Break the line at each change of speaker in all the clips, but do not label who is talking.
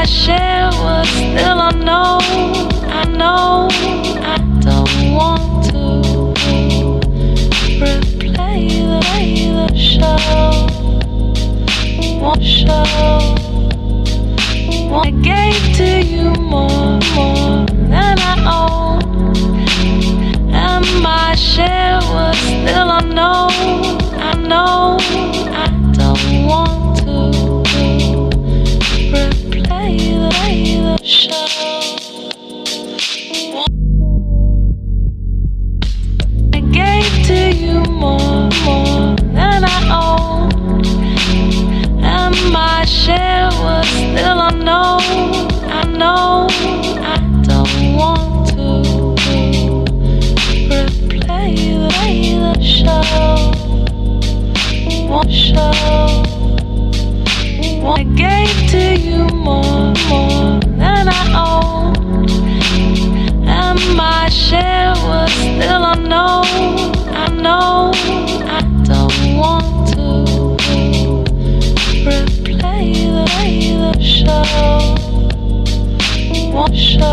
I shared was still unknown. I know I don't want to replay the, the show. One show. One I gave to you more, more than I owe. won't show. I gave to you more, more than I owned, and my share was still unknown. I know I don't want to replay the show. Won't show.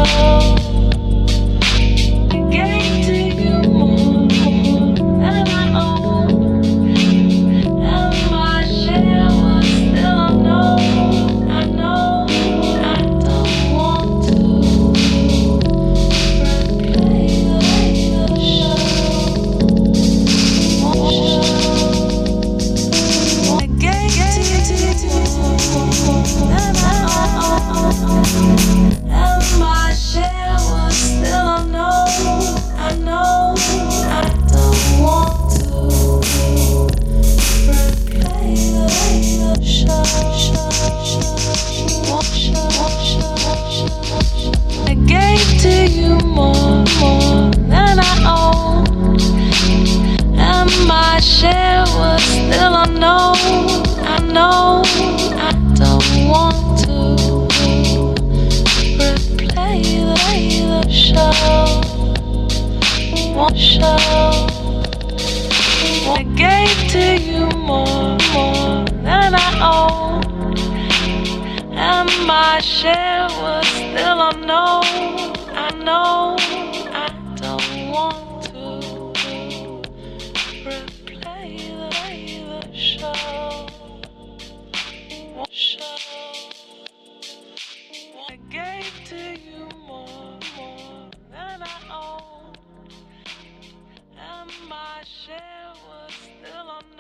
won't show. I gave to you more, more than I own, and my share was still unknown. I know I don't want to replay the, the show. Won't show. I gave my share was still on